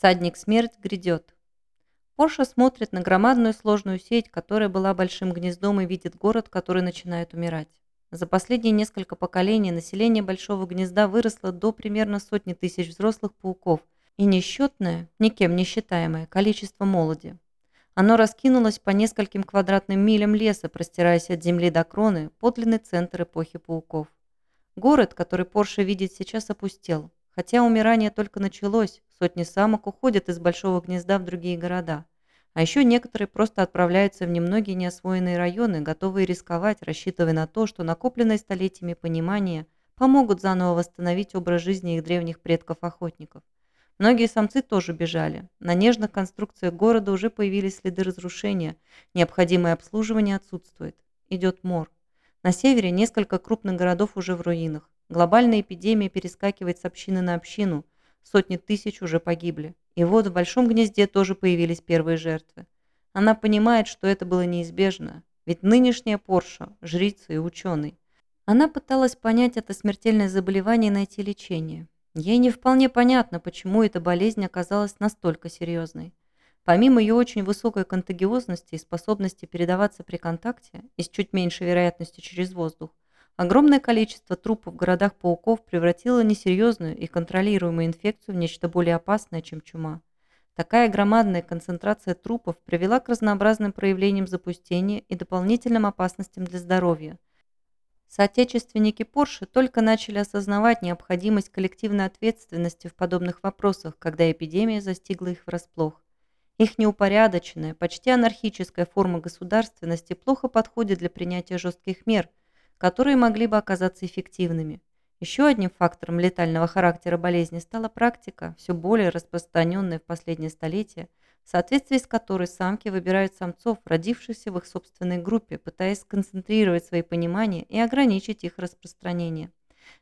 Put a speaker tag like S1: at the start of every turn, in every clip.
S1: Всадник смерть грядет. Порша смотрит на громадную сложную сеть, которая была большим гнездом и видит город, который начинает умирать. За последние несколько поколений население Большого Гнезда выросло до примерно сотни тысяч взрослых пауков и несчетное, никем не считаемое, количество молоди. Оно раскинулось по нескольким квадратным милям леса, простираясь от земли до кроны, подлинный центр эпохи пауков. Город, который Порше видит сейчас, опустел. Хотя умирание только началось, сотни самок уходят из большого гнезда в другие города. А еще некоторые просто отправляются в немногие неосвоенные районы, готовые рисковать, рассчитывая на то, что накопленные столетиями понимания помогут заново восстановить образ жизни их древних предков-охотников. Многие самцы тоже бежали. На нежных конструкциях города уже появились следы разрушения, необходимое обслуживание отсутствует. Идет мор. На севере несколько крупных городов уже в руинах. Глобальная эпидемия перескакивает с общины на общину. Сотни тысяч уже погибли. И вот в Большом гнезде тоже появились первые жертвы. Она понимает, что это было неизбежно. Ведь нынешняя Порша – жрица и ученый. Она пыталась понять это смертельное заболевание и найти лечение. Ей не вполне понятно, почему эта болезнь оказалась настолько серьезной. Помимо ее очень высокой контагиозности и способности передаваться при контакте и с чуть меньшей вероятностью через воздух, Огромное количество трупов в городах пауков превратило несерьезную и контролируемую инфекцию в нечто более опасное, чем чума. Такая громадная концентрация трупов привела к разнообразным проявлениям запустения и дополнительным опасностям для здоровья. Соотечественники Порше только начали осознавать необходимость коллективной ответственности в подобных вопросах, когда эпидемия застигла их врасплох. Их неупорядоченная, почти анархическая форма государственности плохо подходит для принятия жестких мер – которые могли бы оказаться эффективными. Еще одним фактором летального характера болезни стала практика, все более распространенная в последнее столетие, в соответствии с которой самки выбирают самцов, родившихся в их собственной группе, пытаясь сконцентрировать свои понимания и ограничить их распространение.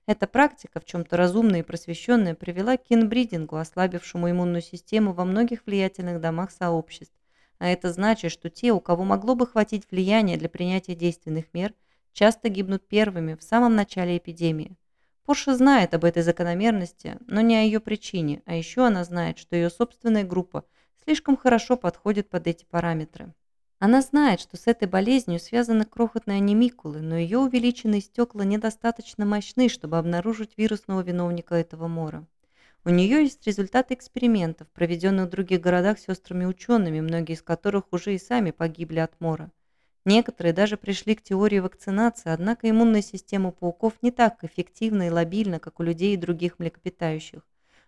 S1: Эта практика, в чем-то разумная и просвещенная, привела к инбридингу, ослабившему иммунную систему во многих влиятельных домах сообществ. А это значит, что те, у кого могло бы хватить влияния для принятия действенных мер – часто гибнут первыми в самом начале эпидемии. Порша знает об этой закономерности, но не о ее причине, а еще она знает, что ее собственная группа слишком хорошо подходит под эти параметры. Она знает, что с этой болезнью связаны крохотные анимикулы, но ее увеличенные стекла недостаточно мощны, чтобы обнаружить вирусного виновника этого мора. У нее есть результаты экспериментов, проведенных в других городах сестрами-учеными, многие из которых уже и сами погибли от мора. Некоторые даже пришли к теории вакцинации, однако иммунная система пауков не так эффективна и лобильна, как у людей и других млекопитающих.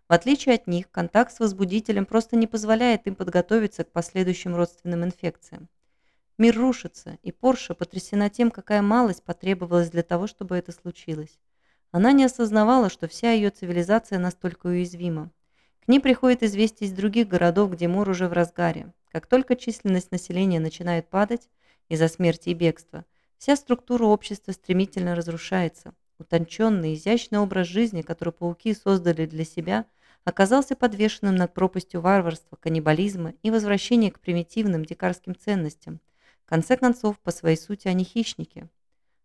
S1: В отличие от них, контакт с возбудителем просто не позволяет им подготовиться к последующим родственным инфекциям. Мир рушится, и Порша потрясена тем, какая малость потребовалась для того, чтобы это случилось. Она не осознавала, что вся ее цивилизация настолько уязвима. К ней приходит известие из других городов, где мор уже в разгаре. Как только численность населения начинает падать, из-за смерти и бегства, вся структура общества стремительно разрушается. Утонченный, изящный образ жизни, который пауки создали для себя, оказался подвешенным над пропастью варварства, каннибализма и возвращения к примитивным дикарским ценностям. В конце концов, по своей сути, они хищники.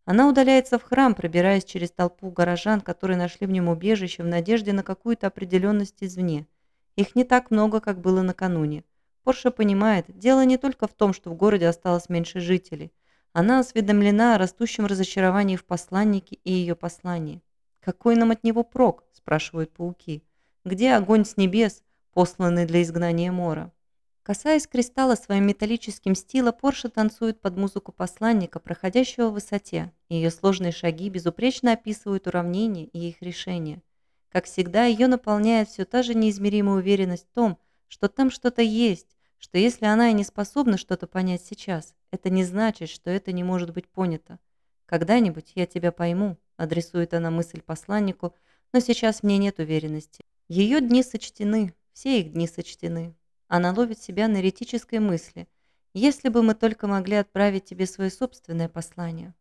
S1: Она удаляется в храм, пробираясь через толпу горожан, которые нашли в нем убежище в надежде на какую-то определенность извне. Их не так много, как было накануне. Порша понимает, дело не только в том, что в городе осталось меньше жителей. Она осведомлена о растущем разочаровании в посланнике и ее послании. «Какой нам от него прок?» – спрашивают пауки. «Где огонь с небес, посланный для изгнания мора?» Касаясь кристалла своим металлическим стила, Порша танцует под музыку посланника, проходящего в высоте, ее сложные шаги безупречно описывают уравнения и их решения. Как всегда, ее наполняет все та же неизмеримая уверенность в том, что там что-то есть, что если она и не способна что-то понять сейчас, это не значит, что это не может быть понято. «Когда-нибудь я тебя пойму», – адресует она мысль посланнику, но сейчас мне нет уверенности. Ее дни сочтены, все их дни сочтены. Она ловит себя на эретической мысли. «Если бы мы только могли отправить тебе свое собственное послание».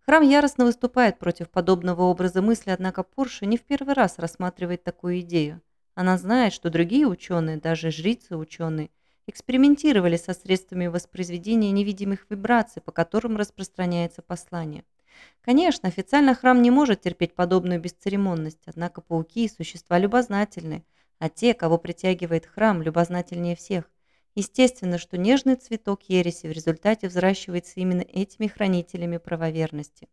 S1: Храм яростно выступает против подобного образа мысли, однако Порше не в первый раз рассматривает такую идею. Она знает, что другие ученые, даже жрицы-ученые, экспериментировали со средствами воспроизведения невидимых вибраций, по которым распространяется послание. Конечно, официально храм не может терпеть подобную бесцеремонность, однако пауки – существа любознательные. а те, кого притягивает храм, любознательнее всех. Естественно, что нежный цветок ереси в результате взращивается именно этими хранителями правоверности.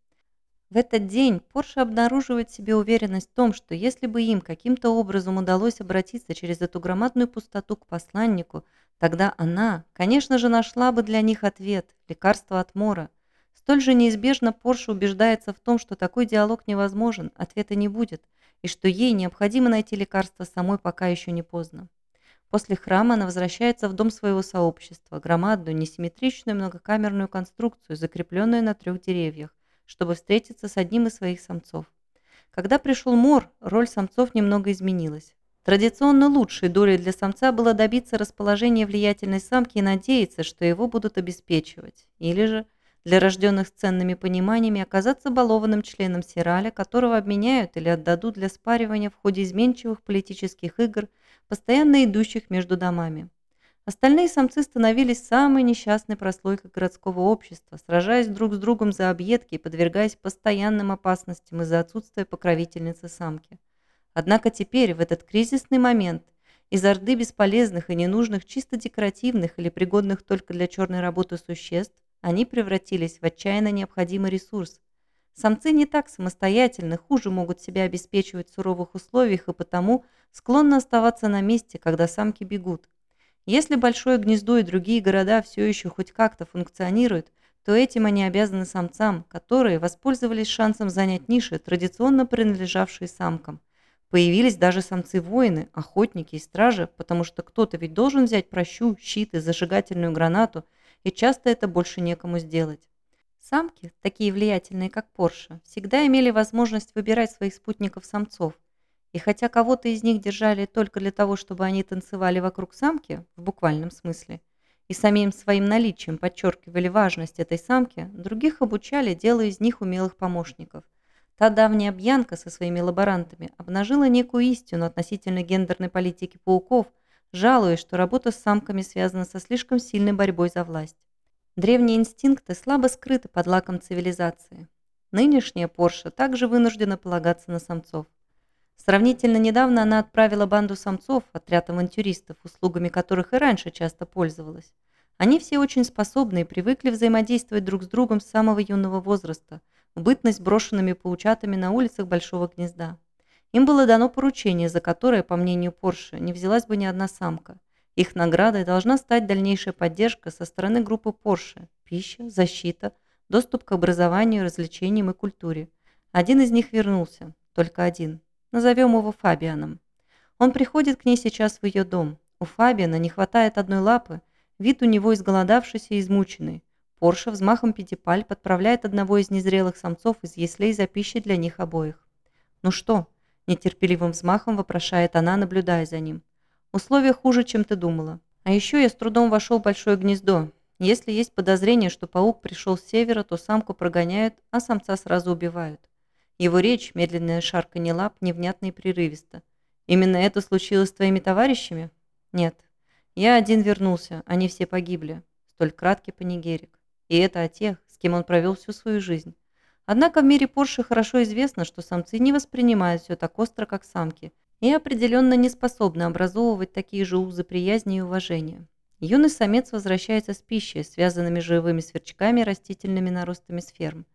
S1: В этот день Порше обнаруживает в себе уверенность в том, что если бы им каким-то образом удалось обратиться через эту громадную пустоту к посланнику, тогда она, конечно же, нашла бы для них ответ – лекарство от мора. Столь же неизбежно Порше убеждается в том, что такой диалог невозможен, ответа не будет, и что ей необходимо найти лекарство самой, пока еще не поздно. После храма она возвращается в дом своего сообщества, громадную, несимметричную многокамерную конструкцию, закрепленную на трех деревьях, чтобы встретиться с одним из своих самцов. Когда пришел Мор, роль самцов немного изменилась. Традиционно лучшей долей для самца было добиться расположения влиятельной самки и надеяться, что его будут обеспечивать. Или же, для рожденных с ценными пониманиями, оказаться балованным членом Сираля, которого обменяют или отдадут для спаривания в ходе изменчивых политических игр, постоянно идущих между домами. Остальные самцы становились самой несчастной прослойкой городского общества, сражаясь друг с другом за объедки и подвергаясь постоянным опасностям из-за отсутствия покровительницы самки. Однако теперь, в этот кризисный момент, из орды бесполезных и ненужных чисто декоративных или пригодных только для черной работы существ, они превратились в отчаянно необходимый ресурс. Самцы не так самостоятельны, хуже могут себя обеспечивать в суровых условиях и потому склонны оставаться на месте, когда самки бегут. Если Большое Гнездо и другие города все еще хоть как-то функционируют, то этим они обязаны самцам, которые воспользовались шансом занять ниши, традиционно принадлежавшие самкам. Появились даже самцы-воины, охотники и стражи, потому что кто-то ведь должен взять прощу, щит и зажигательную гранату, и часто это больше некому сделать. Самки, такие влиятельные как Порше, всегда имели возможность выбирать своих спутников-самцов, и хотя кого-то из них держали только для того, чтобы они танцевали вокруг самки, в буквальном смысле, и самим своим наличием подчеркивали важность этой самки, других обучали, делая из них умелых помощников. Та давняя Бьянка со своими лаборантами обнажила некую истину относительно гендерной политики пауков, жалуясь, что работа с самками связана со слишком сильной борьбой за власть. Древние инстинкты слабо скрыты под лаком цивилизации. Нынешняя Порша также вынуждена полагаться на самцов. Сравнительно недавно она отправила банду самцов, отряд авантюристов, услугами которых и раньше часто пользовалась. Они все очень способны и привыкли взаимодействовать друг с другом с самого юного возраста, в бытность брошенными паучатами на улицах Большого Гнезда. Им было дано поручение, за которое, по мнению Порше, не взялась бы ни одна самка. Их наградой должна стать дальнейшая поддержка со стороны группы Порше – пища, защита, доступ к образованию, развлечениям и культуре. Один из них вернулся, только один – Назовем его Фабианом. Он приходит к ней сейчас в ее дом. У Фабиана не хватает одной лапы, вид у него изголодавшийся и измученный. Порша взмахом пятипаль подправляет одного из незрелых самцов из яслей за пищей для них обоих. «Ну что?» – нетерпеливым взмахом вопрошает она, наблюдая за ним. «Условия хуже, чем ты думала. А еще я с трудом вошел в большое гнездо. Если есть подозрение, что паук пришел с севера, то самку прогоняют, а самца сразу убивают. Его речь, медленное шарканье лап, невнятно и прерывисто. «Именно это случилось с твоими товарищами?» «Нет. Я один вернулся, они все погибли». Столь краткий панигерик. И это о тех, с кем он провел всю свою жизнь. Однако в мире Порше хорошо известно, что самцы не воспринимают все так остро, как самки, и определенно не способны образовывать такие же узы приязни и уважения. Юный самец возвращается с пищей, связанными живыми сверчками и растительными наростами с ферм.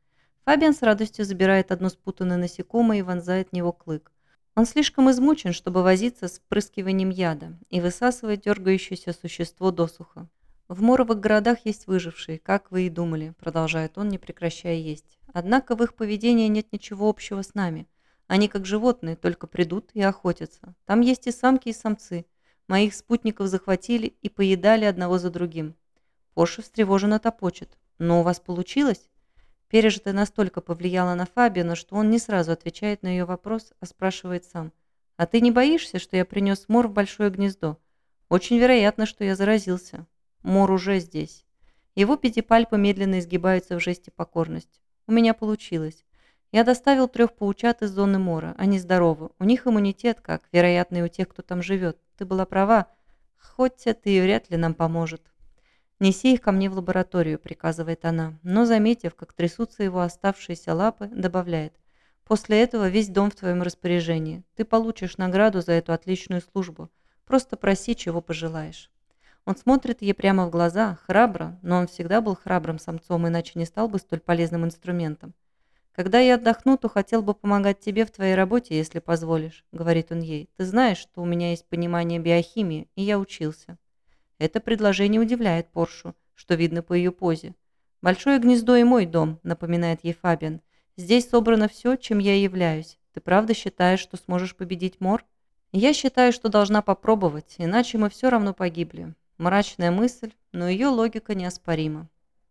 S1: Фабиан с радостью забирает одно спутанное насекомое и вонзает в него клык. Он слишком измучен, чтобы возиться с впрыскиванием яда, и высасывает дергающееся существо досуха. «В моровых городах есть выжившие, как вы и думали», – продолжает он, не прекращая есть. «Однако в их поведении нет ничего общего с нами. Они, как животные, только придут и охотятся. Там есть и самки, и самцы. Моих спутников захватили и поедали одного за другим». Порше встревоженно топочет. «Но у вас получилось?» Пережитое настолько повлияло на Фабиана, что он не сразу отвечает на ее вопрос, а спрашивает сам. «А ты не боишься, что я принес мор в большое гнездо? Очень вероятно, что я заразился. Мор уже здесь». Его пятипальпы медленно изгибаются в жесте покорности. «У меня получилось. Я доставил трех паучат из зоны мора. Они здоровы. У них иммунитет, как, вероятно, и у тех, кто там живет. Ты была права. Хоть это и вряд ли нам поможет». «Неси их ко мне в лабораторию», – приказывает она, но, заметив, как трясутся его оставшиеся лапы, добавляет. После этого весь дом в твоем распоряжении. Ты получишь награду за эту отличную службу. Просто проси, чего пожелаешь». Он смотрит ей прямо в глаза, храбро, но он всегда был храбрым самцом, иначе не стал бы столь полезным инструментом. «Когда я отдохну, то хотел бы помогать тебе в твоей работе, если позволишь», — говорит он ей. «Ты знаешь, что у меня есть понимание биохимии, и я учился». Это предложение удивляет Поршу, что видно по ее позе. «Большое гнездо и мой дом», — напоминает ей Фабиан. «Здесь собрано все, чем я являюсь. Ты правда считаешь, что сможешь победить Мор?» «Я считаю, что должна попробовать, иначе мы все равно погибли». Мрачная мысль, но ее логика неоспорима.